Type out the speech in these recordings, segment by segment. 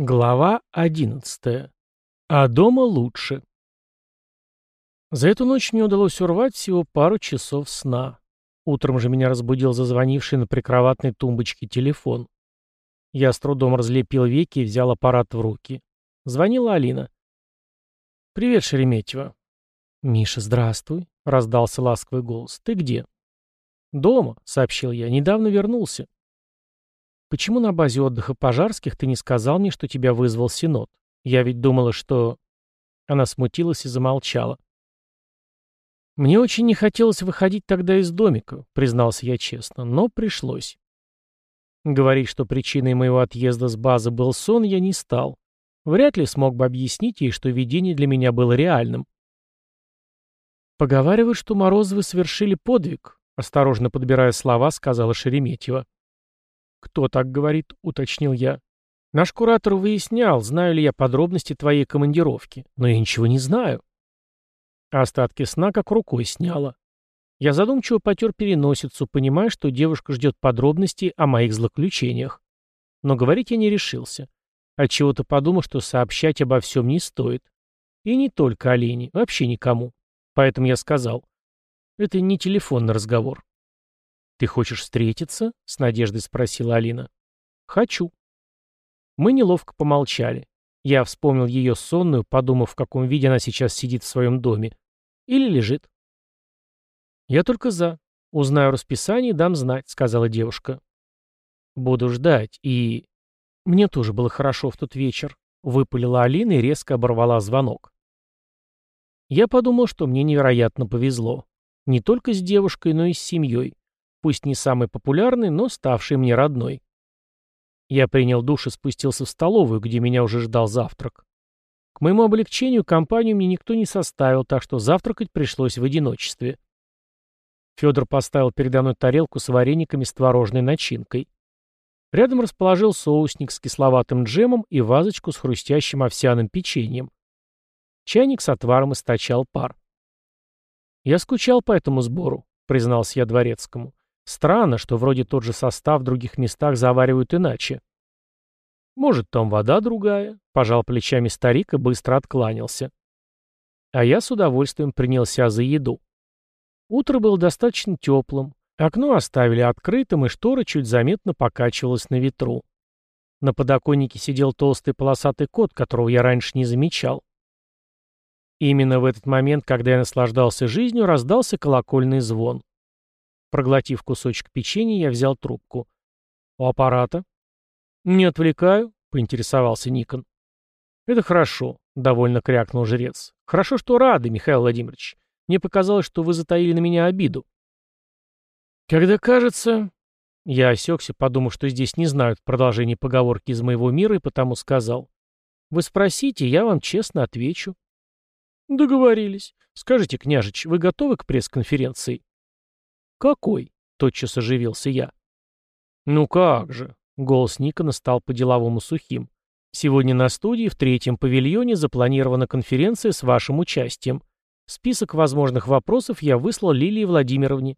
Глава 11. А дома лучше. За эту ночь мне удалось урвать всего пару часов сна. Утром же меня разбудил зазвонивший на прикроватной тумбочке телефон. Я с трудом разлепил веки и взял аппарат в руки. Звонила Алина. «Привет, Шереметьево». «Миша, здравствуй», — раздался ласковый голос. «Ты где?» «Дома», — сообщил я. «Недавно вернулся». «Почему на базе отдыха пожарских ты не сказал мне, что тебя вызвал Синод? Я ведь думала, что...» Она смутилась и замолчала. «Мне очень не хотелось выходить тогда из домика», — признался я честно, — «но пришлось». Говорить, что причиной моего отъезда с базы был сон, я не стал. Вряд ли смог бы объяснить ей, что видение для меня было реальным. «Поговаривают, что Морозовы совершили подвиг», — осторожно подбирая слова, сказала Шереметьева. «Кто так говорит?» — уточнил я. «Наш куратор выяснял, знаю ли я подробности твоей командировки, но я ничего не знаю». Остатки сна как рукой сняло. Я задумчиво потер переносицу, понимая, что девушка ждет подробностей о моих злоключениях. Но говорить я не решился. Отчего-то подумал, что сообщать обо всем не стоит. И не только Олене, вообще никому. Поэтому я сказал. Это не телефонный разговор. «Ты хочешь встретиться?» — с надеждой спросила Алина. «Хочу». Мы неловко помолчали. Я вспомнил ее сонную, подумав, в каком виде она сейчас сидит в своем доме. Или лежит. «Я только за. Узнаю расписание и дам знать», — сказала девушка. «Буду ждать, и...» «Мне тоже было хорошо в тот вечер», — выпалила Алина и резко оборвала звонок. Я подумал, что мне невероятно повезло. Не только с девушкой, но и с семьей пусть не самый популярный, но ставший мне родной. Я принял душ и спустился в столовую, где меня уже ждал завтрак. К моему облегчению компанию мне никто не составил, так что завтракать пришлось в одиночестве. Федор поставил передо мной тарелку с варениками с творожной начинкой. Рядом расположил соусник с кисловатым джемом и вазочку с хрустящим овсяным печеньем. Чайник с отваром источал пар. «Я скучал по этому сбору», — признался я дворецкому. Странно, что вроде тот же состав в других местах заваривают иначе. Может, там вода другая? Пожал плечами старик и быстро откланялся. А я с удовольствием принялся за еду. Утро было достаточно теплым. Окно оставили открытым, и штора чуть заметно покачивалась на ветру. На подоконнике сидел толстый полосатый кот, которого я раньше не замечал. именно в этот момент, когда я наслаждался жизнью, раздался колокольный звон. Проглотив кусочек печенья, я взял трубку. «У аппарата?» «Не отвлекаю», — поинтересовался Никон. «Это хорошо», — довольно крякнул жрец. «Хорошо, что рады, Михаил Владимирович. Мне показалось, что вы затаили на меня обиду». «Когда кажется...» Я осекся, подумав, что здесь не знают продолжение поговорки из моего мира, и потому сказал. «Вы спросите, я вам честно отвечу». «Договорились. Скажите, княжич, вы готовы к пресс-конференции?» «Какой?» — тотчас оживился я. «Ну как же!» — голос Никона стал по-деловому сухим. «Сегодня на студии в третьем павильоне запланирована конференция с вашим участием. Список возможных вопросов я выслал Лилии Владимировне.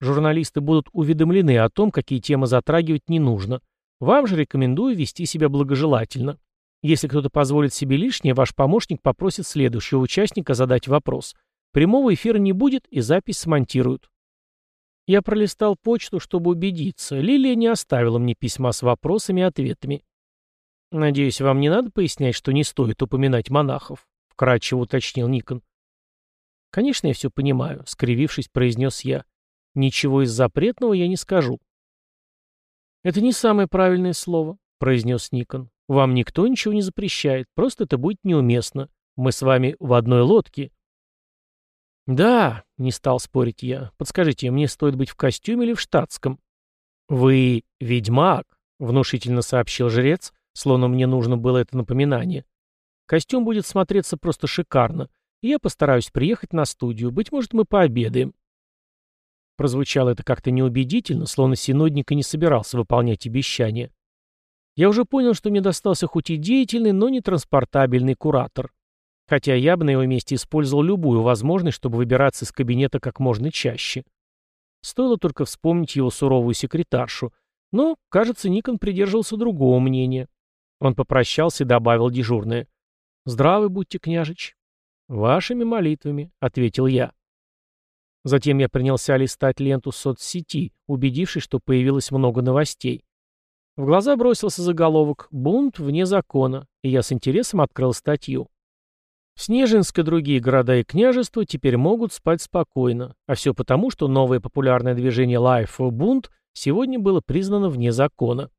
Журналисты будут уведомлены о том, какие темы затрагивать не нужно. Вам же рекомендую вести себя благожелательно. Если кто-то позволит себе лишнее, ваш помощник попросит следующего участника задать вопрос. Прямого эфира не будет и запись смонтируют. Я пролистал почту, чтобы убедиться. Лилия не оставила мне письма с вопросами и ответами. «Надеюсь, вам не надо пояснять, что не стоит упоминать монахов?» — вкратчиво уточнил Никон. «Конечно, я все понимаю», — скривившись, произнес я. «Ничего из запретного я не скажу». «Это не самое правильное слово», — произнес Никон. «Вам никто ничего не запрещает, просто это будет неуместно. Мы с вами в одной лодке». «Да», — не стал спорить я. «Подскажите, мне стоит быть в костюме или в штатском?» «Вы ведьмак», — внушительно сообщил жрец, словно мне нужно было это напоминание. «Костюм будет смотреться просто шикарно, и я постараюсь приехать на студию. Быть может, мы пообедаем». Прозвучало это как-то неубедительно, словно синодник и не собирался выполнять обещания. Я уже понял, что мне достался хоть и деятельный, но не транспортабельный куратор. Хотя я бы на его месте использовал любую возможность, чтобы выбираться из кабинета как можно чаще. Стоило только вспомнить его суровую секретаршу. Но, кажется, Никон придерживался другого мнения. Он попрощался и добавил дежурное. «Здравы будьте, княжич». «Вашими молитвами», — ответил я. Затем я принялся листать ленту соцсети, убедившись, что появилось много новостей. В глаза бросился заголовок «Бунт вне закона», и я с интересом открыл статью. Снежинск и другие города и княжества теперь могут спать спокойно, а все потому, что новое популярное движение Life for Бунт сегодня было признано вне закона.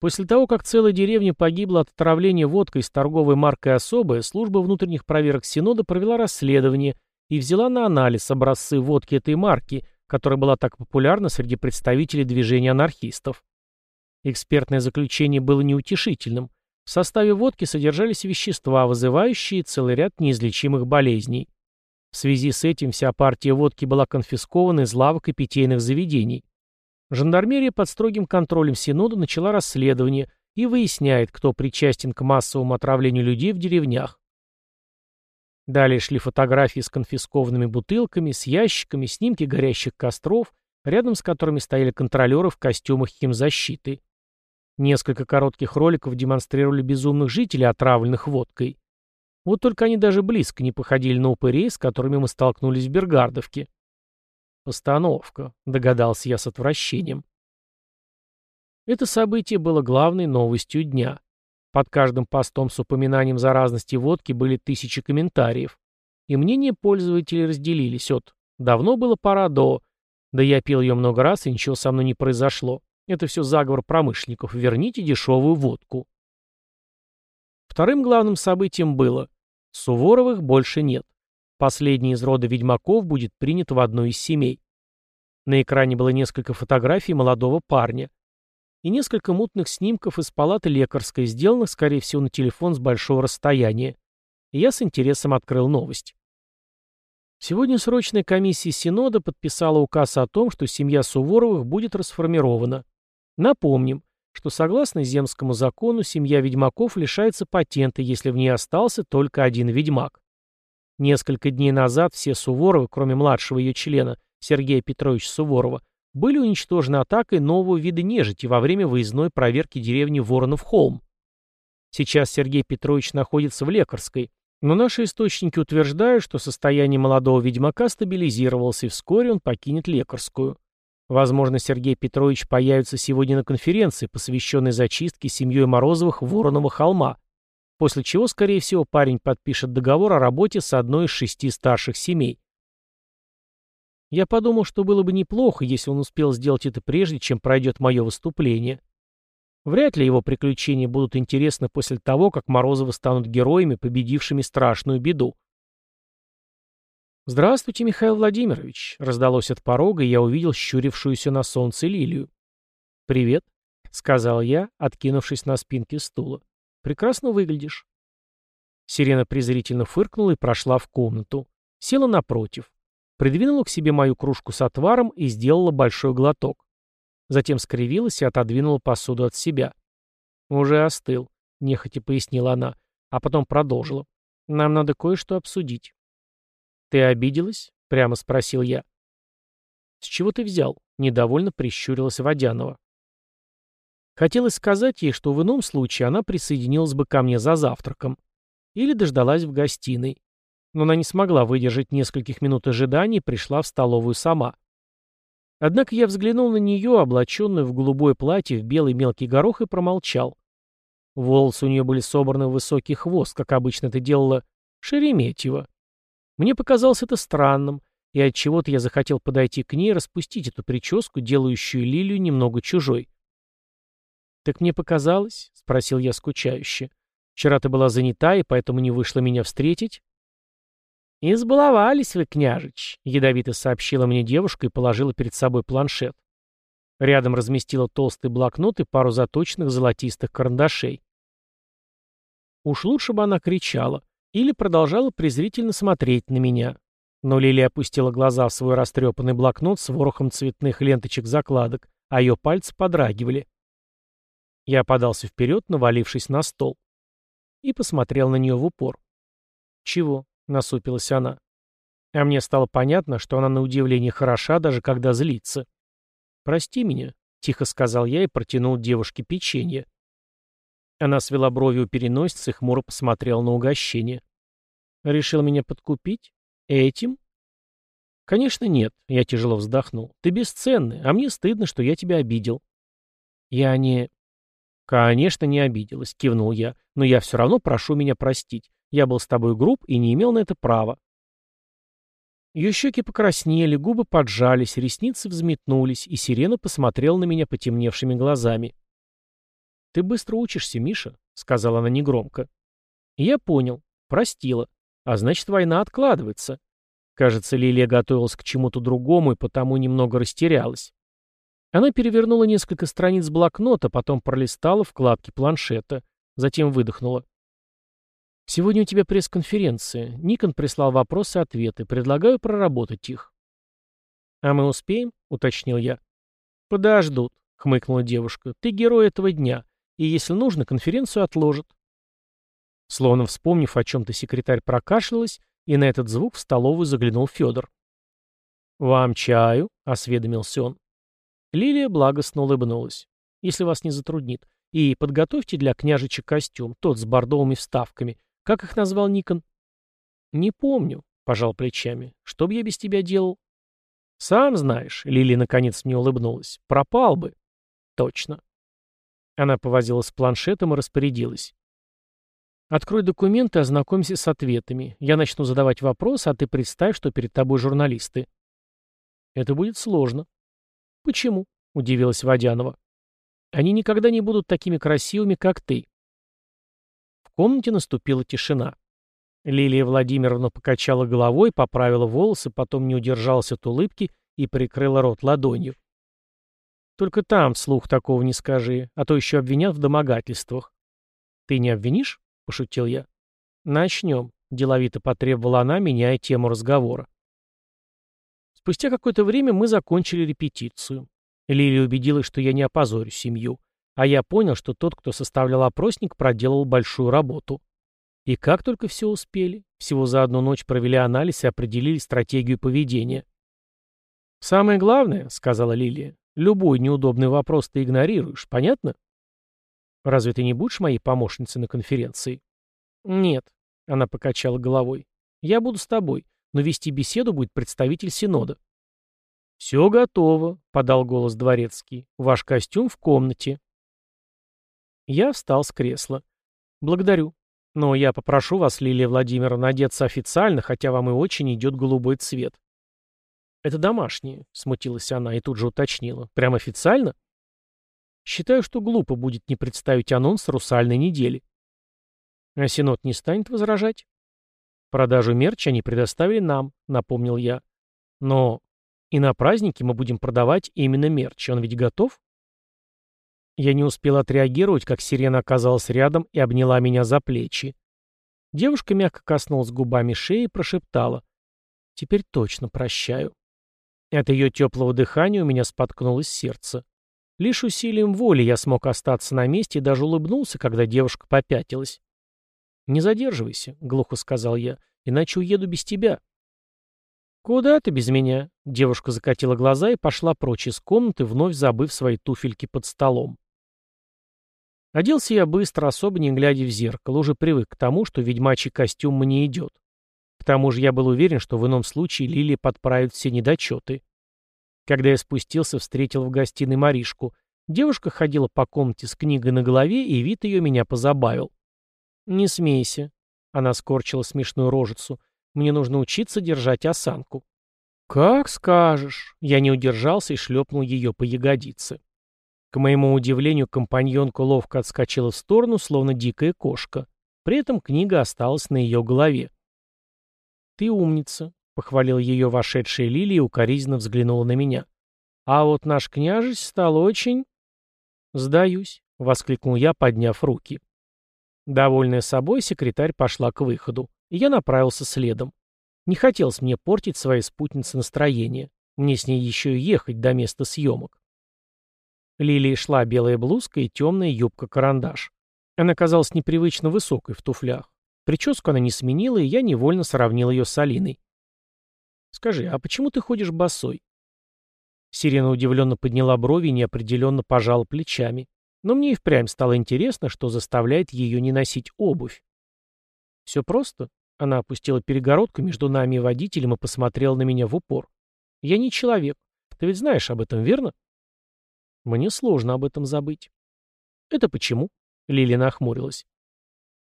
После того, как целая деревня погибла от отравления водкой с торговой маркой «Особая», служба внутренних проверок Синода провела расследование и взяла на анализ образцы водки этой марки, которая была так популярна среди представителей движения анархистов. Экспертное заключение было неутешительным – в составе водки содержались вещества, вызывающие целый ряд неизлечимых болезней. В связи с этим вся партия водки была конфискована из лавок и питейных заведений. Жандармерия под строгим контролем Синода начала расследование и выясняет, кто причастен к массовому отравлению людей в деревнях. Далее шли фотографии с конфискованными бутылками, с ящиками, снимки горящих костров, рядом с которыми стояли контролеры в костюмах химзащиты. Несколько коротких роликов демонстрировали безумных жителей, отравленных водкой. Вот только они даже близко не походили на упырей, с которыми мы столкнулись в Бергардовке. «Постановка», — догадался я с отвращением. Это событие было главной новостью дня. Под каждым постом с упоминанием заразности водки были тысячи комментариев. И мнения пользователей разделились от «давно было пора» до «да я пил ее много раз, и ничего со мной не произошло». Это все заговор промышленников. Верните дешевую водку. Вторым главным событием было Суворовых больше нет. Последний из рода ведьмаков будет принят в одну из семей. На экране было несколько фотографий молодого парня и несколько мутных снимков из палаты лекарской, сделанных, скорее всего, на телефон с большого расстояния. И я с интересом открыл новость. Сегодня срочная комиссия Синода подписала указ о том, что семья Суворовых будет расформирована. Напомним, что согласно земскому закону семья ведьмаков лишается патента, если в ней остался только один ведьмак. Несколько дней назад все Суворовы, кроме младшего ее члена, Сергея Петровича Суворова, были уничтожены атакой нового вида нежити во время выездной проверки деревни Воронов-Холм. Сейчас Сергей Петрович находится в лекарской, но наши источники утверждают, что состояние молодого ведьмака стабилизировалось и вскоре он покинет лекарскую. Возможно, Сергей Петрович появится сегодня на конференции, посвященной зачистке семьей Морозовых Воронова холма, после чего, скорее всего, парень подпишет договор о работе с одной из шести старших семей. Я подумал, что было бы неплохо, если он успел сделать это прежде, чем пройдет мое выступление. Вряд ли его приключения будут интересны после того, как Морозовы станут героями, победившими страшную беду. «Здравствуйте, Михаил Владимирович!» — раздалось от порога, и я увидел щурившуюся на солнце лилию. «Привет», — сказал я, откинувшись на спинке стула. «Прекрасно выглядишь». Сирена презрительно фыркнула и прошла в комнату. Села напротив. Придвинула к себе мою кружку с отваром и сделала большой глоток. Затем скривилась и отодвинула посуду от себя. «Уже остыл», — нехотя пояснила она, а потом продолжила. «Нам надо кое-что обсудить». «Ты обиделась?» — прямо спросил я. «С чего ты взял?» — недовольно прищурилась Водянова. Хотелось сказать ей, что в ином случае она присоединилась бы ко мне за завтраком. Или дождалась в гостиной. Но она не смогла выдержать нескольких минут ожидания и пришла в столовую сама. Однако я взглянул на нее, облаченную в голубое платье, в белый мелкий горох, и промолчал. Волосы у нее были собраны в высокий хвост, как обычно это делала Шереметьева. Мне показалось это странным, и от чего то я захотел подойти к ней и распустить эту прическу, делающую лилию немного чужой. «Так мне показалось?» — спросил я скучающе. «Вчера ты была занята, и поэтому не вышла меня встретить?» «Избаловались вы, княжич», — ядовито сообщила мне девушка и положила перед собой планшет. Рядом разместила толстый блокнот и пару заточенных золотистых карандашей. Уж лучше бы она кричала или продолжала презрительно смотреть на меня. Но Лилия опустила глаза в свой растрепанный блокнот с ворохом цветных ленточек-закладок, а ее пальцы подрагивали. Я подался вперед, навалившись на стол, и посмотрел на нее в упор. «Чего?» — насупилась она. А мне стало понятно, что она на удивление хороша, даже когда злится. «Прости меня», — тихо сказал я и протянул девушке печенье. Она свела брови у переносицы и хмуро посмотрела на угощение. «Решил меня подкупить? Этим?» «Конечно нет», — я тяжело вздохнул. «Ты бесценный, а мне стыдно, что я тебя обидел». «Я не...» «Конечно, не обиделась», — кивнул я. «Но я все равно прошу меня простить. Я был с тобой груб и не имел на это права». Ее щеки покраснели, губы поджались, ресницы взметнулись, и сирена посмотрела на меня потемневшими глазами. «Ты быстро учишься, Миша», — сказала она негромко. я понял. Простила. А значит, война откладывается. Кажется, Лилия готовилась к чему-то другому и потому немного растерялась. Она перевернула несколько страниц блокнота, потом пролистала вкладки планшета, затем выдохнула. «Сегодня у тебя пресс-конференция. Никон прислал вопросы и ответы. Предлагаю проработать их». «А мы успеем?» — уточнил я. «Подождут», — хмыкнула девушка. «Ты герой этого дня, и, если нужно, конференцию отложат». Словно вспомнив о чем-то, секретарь прокашлялась, и на этот звук в столовую заглянул Федор. «Вам чаю?» — осведомился он. Лилия благостно улыбнулась. «Если вас не затруднит. И подготовьте для княжича костюм, тот с бордовыми вставками. Как их назвал Никон?» «Не помню», — пожал плечами. «Что бы я без тебя делал?» «Сам знаешь», — Лилия наконец мне улыбнулась. «Пропал бы». «Точно». Она повозилась с планшетом и распорядилась. «Открой документы ознакомься с ответами. Я начну задавать вопросы, а ты представь, что перед тобой журналисты». «Это будет сложно», «Почему?» — удивилась Водянова. «Они никогда не будут такими красивыми, как ты». В комнате наступила тишина. Лилия Владимировна покачала головой, поправила волосы, потом не удержалась от улыбки и прикрыла рот ладонью. «Только там слух такого не скажи, а то еще обвинят в домогательствах». «Ты не обвинишь?» — пошутил я. «Начнем», — деловито потребовала она, меняя тему разговора. Спустя какое-то время мы закончили репетицию. Лилия убедилась, что я не опозорю семью. А я понял, что тот, кто составлял опросник, проделал большую работу. И как только все успели, всего за одну ночь провели анализ и определили стратегию поведения. «Самое главное», — сказала Лилия, — «любой неудобный вопрос ты игнорируешь, понятно?» «Разве ты не будешь моей помощницей на конференции?» «Нет», — она покачала головой, — «я буду с тобой но вести беседу будет представитель Синода. «Все готово», — подал голос дворецкий. «Ваш костюм в комнате». Я встал с кресла. «Благодарю. Но я попрошу вас, Лилия Владимировна, одеться официально, хотя вам и очень идет голубой цвет». «Это домашнее», — смутилась она и тут же уточнила. «Прям официально?» «Считаю, что глупо будет не представить анонс русальной недели». «А Синод не станет возражать?» Продажу мерча они предоставили нам, напомнил я. Но и на празднике мы будем продавать именно мерч. Он ведь готов? Я не успел отреагировать, как сирена оказалась рядом и обняла меня за плечи. Девушка мягко коснулась губами шеи и прошептала. «Теперь точно прощаю». От ее теплого дыхания у меня споткнулось сердце. Лишь усилием воли я смог остаться на месте и даже улыбнулся, когда девушка попятилась. «Не задерживайся», — глухо сказал я, — «иначе уеду без тебя». «Куда ты без меня?» — девушка закатила глаза и пошла прочь из комнаты, вновь забыв свои туфельки под столом. Оделся я быстро, особо не глядя в зеркало, уже привык к тому, что ведьмачий костюм мне идет. К тому же я был уверен, что в ином случае Лилия подправит все недочеты. Когда я спустился, встретил в гостиной Маришку. Девушка ходила по комнате с книгой на голове, и вид ее меня позабавил. «Не смейся», — она скорчила смешную рожицу. «Мне нужно учиться держать осанку». «Как скажешь», — я не удержался и шлепнул ее по ягодице. К моему удивлению, компаньонка ловко отскочила в сторону, словно дикая кошка. При этом книга осталась на ее голове. «Ты умница», — похвалил ее вошедшая Лилия и укоризненно взглянула на меня. «А вот наш княжеч стал очень...» «Сдаюсь», — воскликнул я, подняв руки. Довольная собой, секретарь пошла к выходу, и я направился следом. Не хотелось мне портить своей спутнице настроение. Мне с ней еще и ехать до места съемок. Лилии шла белая блузка и темная юбка-карандаш. Она казалась непривычно высокой в туфлях. Прическу она не сменила, и я невольно сравнил ее с Алиной. «Скажи, а почему ты ходишь босой?» Сирена удивленно подняла брови и неопределенно пожала плечами. Но мне и впрямь стало интересно, что заставляет ее не носить обувь. Все просто. Она опустила перегородку между нами и водителем и посмотрела на меня в упор. Я не человек. Ты ведь знаешь об этом, верно? Мне сложно об этом забыть. Это почему? Лили нахмурилась.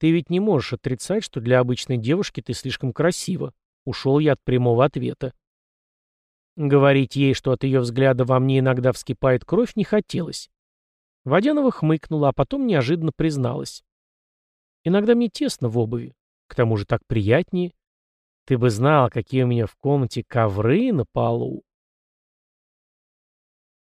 Ты ведь не можешь отрицать, что для обычной девушки ты слишком красива. Ушел я от прямого ответа. Говорить ей, что от ее взгляда во мне иногда вскипает кровь, не хотелось. Водянова хмыкнула, а потом неожиданно призналась. Иногда мне тесно в обуви. К тому же так приятнее. Ты бы знал, какие у меня в комнате ковры на полу.